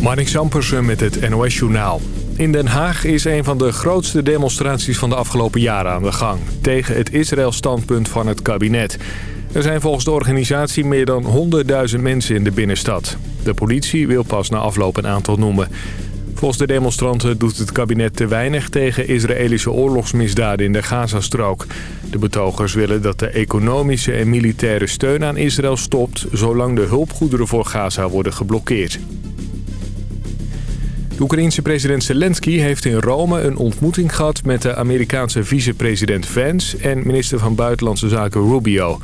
Marnik Sampersen met het NOS-journaal. In Den Haag is een van de grootste demonstraties van de afgelopen jaren aan de gang... tegen het Israël-standpunt van het kabinet. Er zijn volgens de organisatie meer dan 100.000 mensen in de binnenstad. De politie wil pas na afloop een aantal noemen. Volgens de demonstranten doet het kabinet te weinig tegen Israëlische oorlogsmisdaden in de Gazastrook. De betogers willen dat de economische en militaire steun aan Israël stopt... zolang de hulpgoederen voor Gaza worden geblokkeerd. De Oekraïense president Zelensky heeft in Rome een ontmoeting gehad... met de Amerikaanse vicepresident Vance en minister van Buitenlandse Zaken Rubio.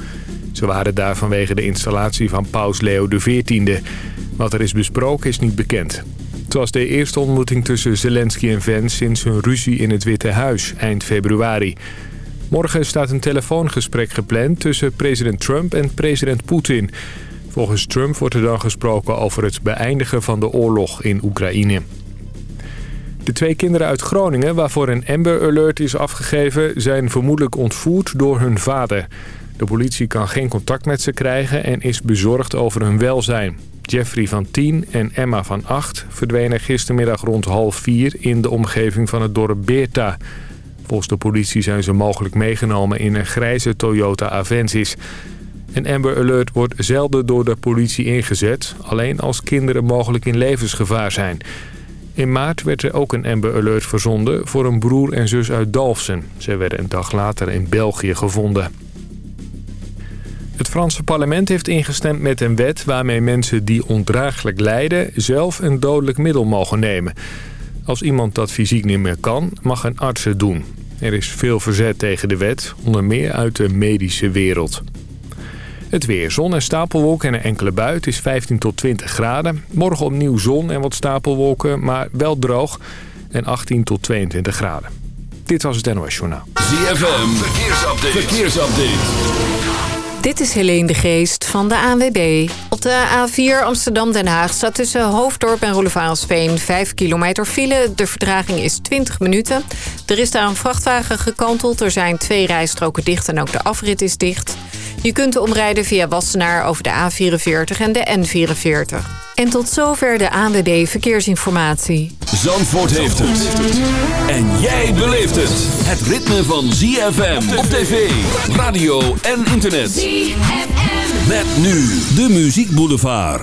Ze waren daar vanwege de installatie van paus Leo XIV. Wat er is besproken is niet bekend. Het was de eerste ontmoeting tussen Zelensky en Vance sinds hun ruzie in het Witte Huis eind februari. Morgen staat een telefoongesprek gepland tussen president Trump en president Poetin. Volgens Trump wordt er dan gesproken over het beëindigen van de oorlog in Oekraïne. De twee kinderen uit Groningen waarvoor een Amber Alert is afgegeven... zijn vermoedelijk ontvoerd door hun vader. De politie kan geen contact met ze krijgen en is bezorgd over hun welzijn. Jeffrey van 10 en Emma van 8 verdwenen gistermiddag rond half 4 in de omgeving van het dorp Beerta. Volgens de politie zijn ze mogelijk meegenomen in een grijze Toyota Avensis. Een Amber Alert wordt zelden door de politie ingezet, alleen als kinderen mogelijk in levensgevaar zijn. In maart werd er ook een Amber Alert verzonden voor een broer en zus uit Dalfsen. Ze werden een dag later in België gevonden. Het Franse parlement heeft ingestemd met een wet waarmee mensen die ondraaglijk lijden zelf een dodelijk middel mogen nemen. Als iemand dat fysiek niet meer kan, mag een arts het doen. Er is veel verzet tegen de wet, onder meer uit de medische wereld. Het weer. Zon en stapelwolken en een enkele bui. Het is 15 tot 20 graden. Morgen opnieuw zon en wat stapelwolken, maar wel droog. En 18 tot 22 graden. Dit was het NOS Journaal. ZFM. Verkeersupdate. Verkeersupdate. Dit is Helene de Geest van de ANWB. Op de A4 Amsterdam-Den Haag staat tussen Hoofddorp en Roelevarensveen 5 kilometer file. De verdraging is 20 minuten. Er is daar een vrachtwagen gekanteld. Er zijn twee rijstroken dicht en ook de afrit is dicht. Je kunt omrijden via Wassenaar over de A44 en de N44. En tot zover de ANWB Verkeersinformatie. Zandvoort heeft het. En jij beleeft het. Het ritme van ZFM op tv, radio en internet. ZFM. Met nu de Muziek Boulevard.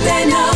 they know.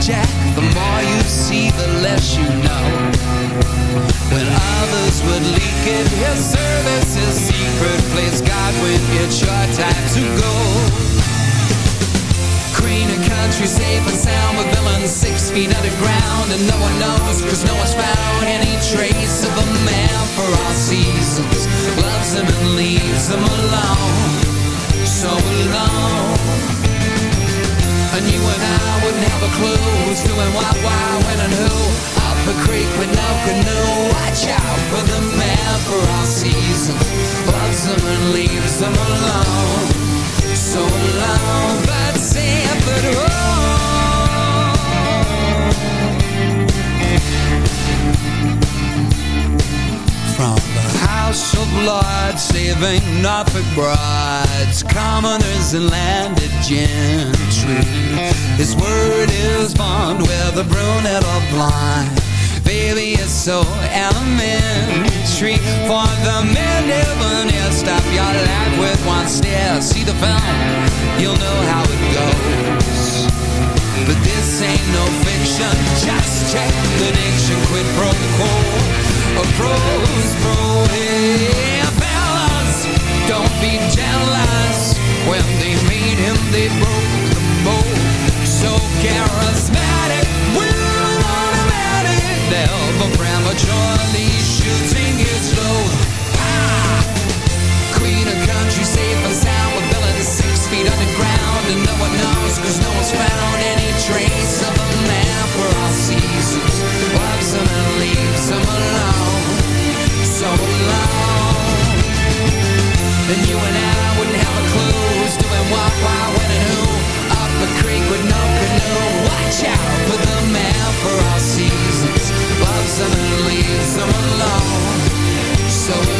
Jack. The more you see, the less you know. When others would leak it, his service is secret. Please God when it's your time to go. Queen of country, safe and sound with villains six feet underground, and no one knows, cause no one's found any trace of a man for all seasons. Loves him and leaves him alone so alone And you and I wouldn't have a clue Who's doing what, why, when and who? Up a creek with no canoe. Watch out for the man for all seasons Loves them and leaves them alone. So alone but at home. From the house of lords Saving Norfolk brides Commoners and landed gentry. His word is bond Whether brunette or blind Baby, it's so elementary. For the men near Stop your life with one stare. See the film, you'll know how it goes. But this ain't no fiction Just check the nation Quid pro A pro's pro Hey, fellas. Don't be jealous. When they made him, they broke the mold. So charismatic Will automatic. Never prematurely shooting his load. Ah! Queen of country, safe and sound With villains six feet underground. And no one knows Cause no one's found any trace Of a man for all seasons for the creek with no canoe. Watch out with a man for all seasons. Loves him and leaves him alone So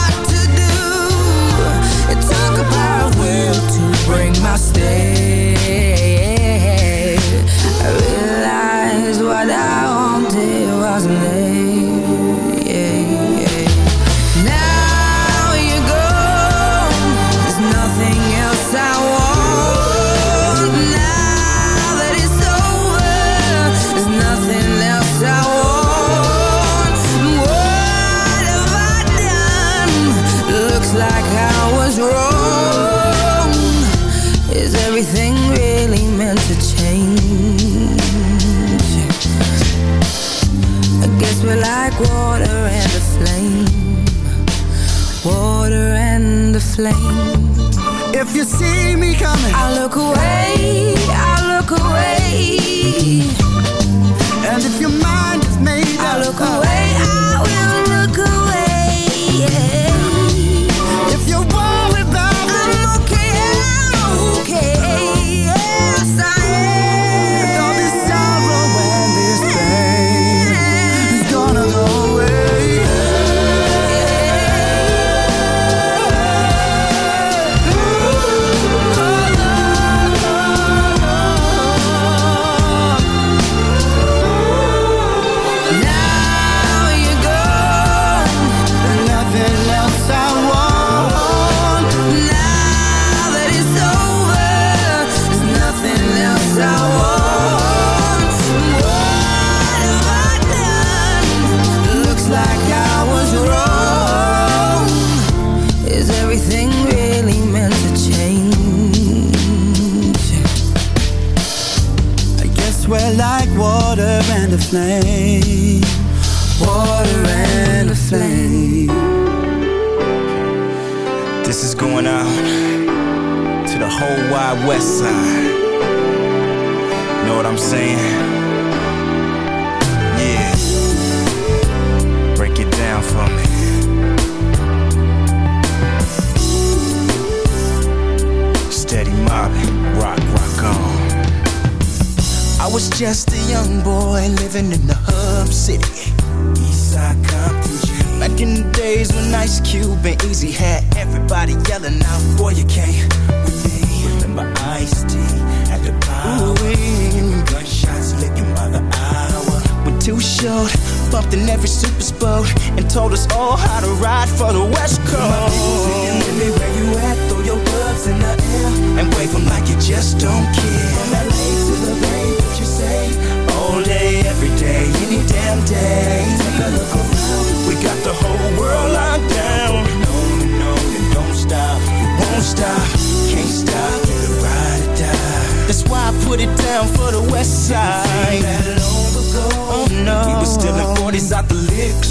what to do a power will to bring my stay flame. If you see me coming I look away,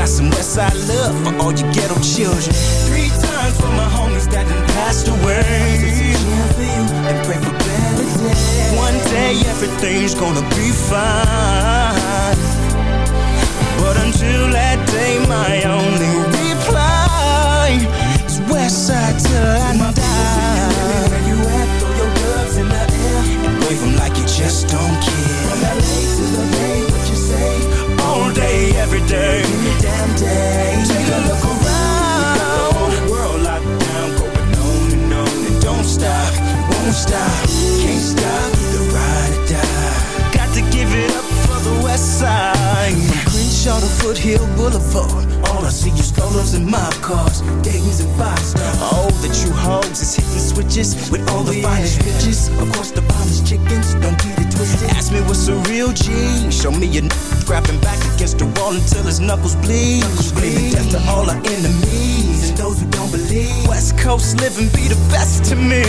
Got some Westside love for all you ghetto children. Three times for my homies that done passed away. For you and pray for better days. One day everything's gonna be fine. But until that day, my only reply is Westside till I die. Where you at? Throw your gloves in the air and wave like you just don't care. Every day, any damn day. Take a look around. The whole world locked down, going on and on and don't stop, won't stop, can't stop. Either ride or die. Got to give it up for the West Side. From Crenshaw to Foothill Boulevard. All I see is strollers and mob cars, Dayton's and five stars. Oh, the true hogs switches with all the finest bitches. Of course, the finest chickens, don't get it twisted. Ask me what's a real G. Show me a n grabbing back against the wall until his knuckles bleed. Screaming death to all our enemies and those who don't believe. West Coast living be the best to me.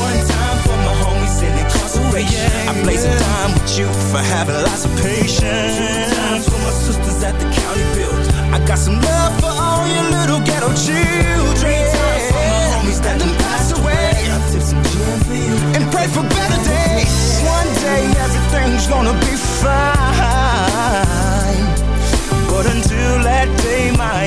One time for my homies in incarceration. Oh, I blaze a dime with you for having lots of patience. Two times for my sisters at the county build. I got some love for all your little ghetto children. For better days. One day everything's gonna be fine. But until that day, my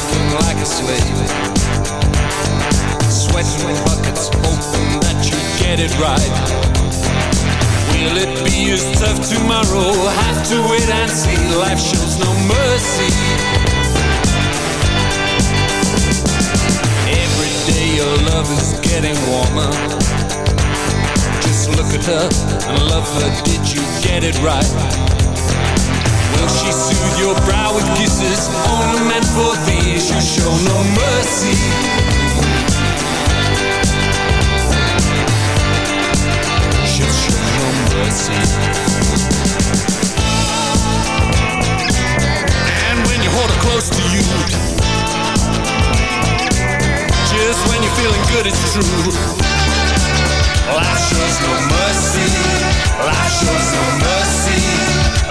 working like a slave. Sweating buckets, hoping that you get it right. Will it be as tough tomorrow? Have to wait and see. Life shows no mercy. Every day your love is getting warmer. Just look at her and love her. Did you get it right? She soothe your brow with kisses only meant for thee? She'll show no mercy. She'll show no mercy. And when you hold her close to you, just when you're feeling good, it's true. Life shows no mercy. Life shows no mercy.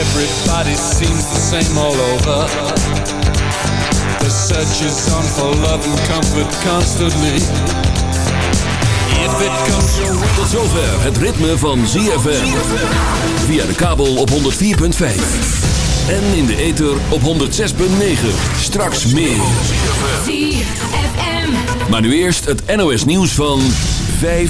Everybody seems the same all over. The search is on for love and comfort constantly. If it comes your way. Tot zover het ritme van ZFM. Via de kabel op 104.5. En in de ether op 106.9. Straks meer. ZFM. Maar nu eerst het NOS nieuws van 5